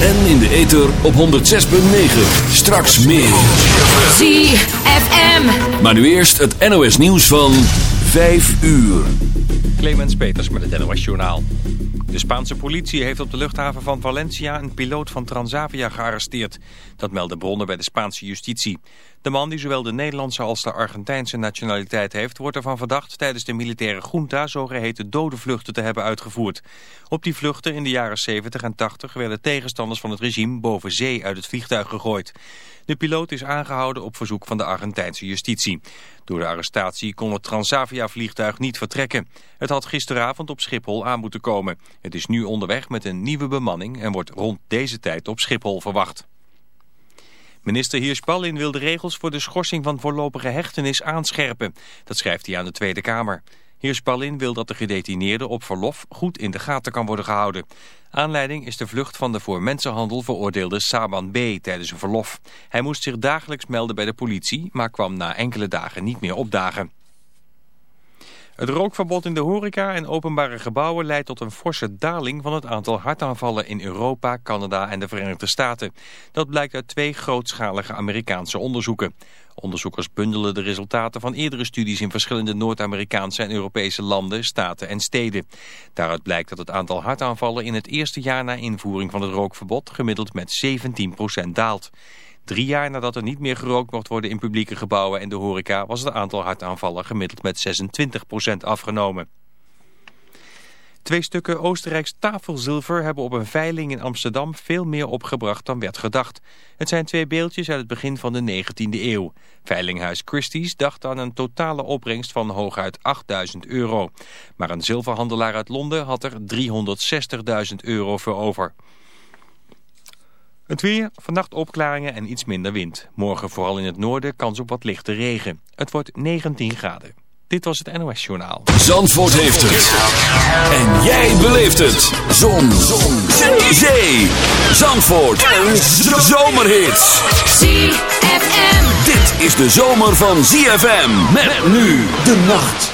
En in de ether op 106.9. Straks meer. ZFM. Maar nu eerst het NOS nieuws van 5 uur. Clemens Peters met het NOS Journaal. De Spaanse politie heeft op de luchthaven van Valencia een piloot van Transavia gearresteerd. Dat melden bronnen bij de Spaanse justitie. De man die zowel de Nederlandse als de Argentijnse nationaliteit heeft... wordt ervan verdacht tijdens de militaire junta zogeheten dode vluchten te hebben uitgevoerd. Op die vluchten in de jaren 70 en 80 werden tegenstanders van het regime boven zee uit het vliegtuig gegooid. De piloot is aangehouden op verzoek van de Argentijnse justitie. Door de arrestatie kon het Transavia-vliegtuig niet vertrekken. Het had gisteravond op Schiphol aan moeten komen. Het is nu onderweg met een nieuwe bemanning en wordt rond deze tijd op Schiphol verwacht. Minister Heerspallin wil de regels voor de schorsing van voorlopige hechtenis aanscherpen. Dat schrijft hij aan de Tweede Kamer. Heerspallin wil dat de gedetineerde op verlof goed in de gaten kan worden gehouden. Aanleiding is de vlucht van de voor mensenhandel veroordeelde Saban B. tijdens een verlof. Hij moest zich dagelijks melden bij de politie, maar kwam na enkele dagen niet meer opdagen. Het rookverbod in de horeca en openbare gebouwen leidt tot een forse daling van het aantal hartaanvallen in Europa, Canada en de Verenigde Staten. Dat blijkt uit twee grootschalige Amerikaanse onderzoeken. Onderzoekers bundelen de resultaten van eerdere studies in verschillende Noord-Amerikaanse en Europese landen, staten en steden. Daaruit blijkt dat het aantal hartaanvallen in het eerste jaar na invoering van het rookverbod gemiddeld met 17% daalt. Drie jaar nadat er niet meer gerookt mocht worden in publieke gebouwen en de horeca was het aantal hartaanvallen gemiddeld met 26% afgenomen. Twee stukken Oostenrijks tafelzilver hebben op een veiling in Amsterdam veel meer opgebracht dan werd gedacht. Het zijn twee beeldjes uit het begin van de 19e eeuw. Veilinghuis Christie's dacht aan een totale opbrengst van hooguit 8000 euro. Maar een zilverhandelaar uit Londen had er 360.000 euro voor over. Het weer, vannacht opklaringen en iets minder wind. Morgen vooral in het noorden kans op wat lichte regen. Het wordt 19 graden. Dit was het NOS Journaal. Zandvoort heeft het. En jij beleeft het. Zon. Zon. Zee. Zandvoort. Een zomerhit. ZFM. Dit is de zomer van ZFM. Met nu de nacht.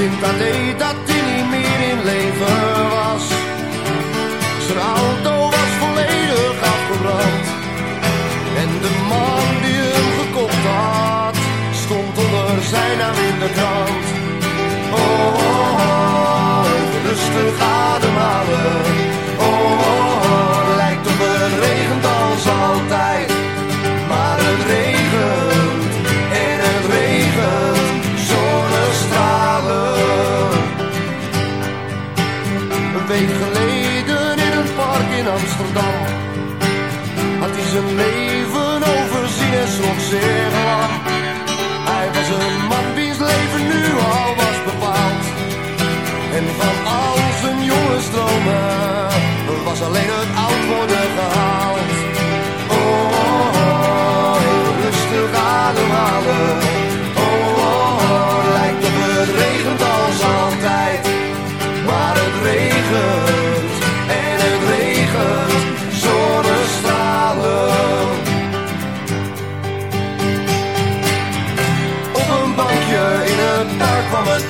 in alleen dat hij niet meer in leven was. Zijn auto was volledig afgebrand. En de man die hem gekocht had, stond onder zijn naam in de krant.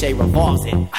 cliche revolves it.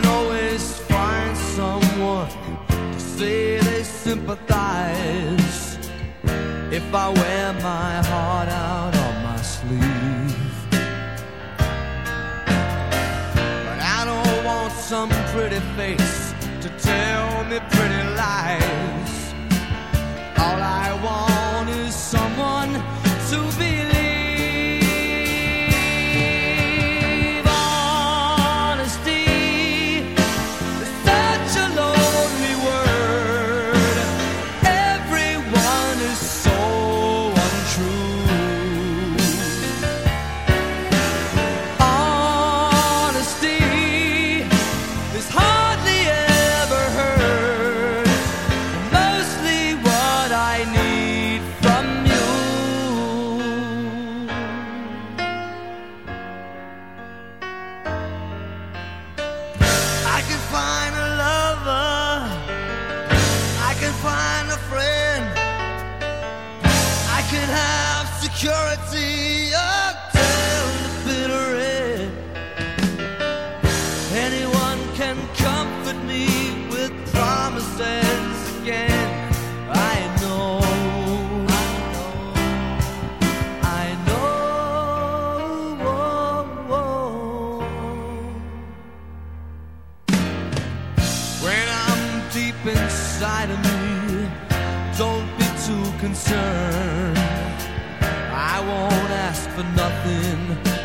can always find someone to say they sympathize if I wear my heart out on my sleeve. But I don't want some pretty face to tell me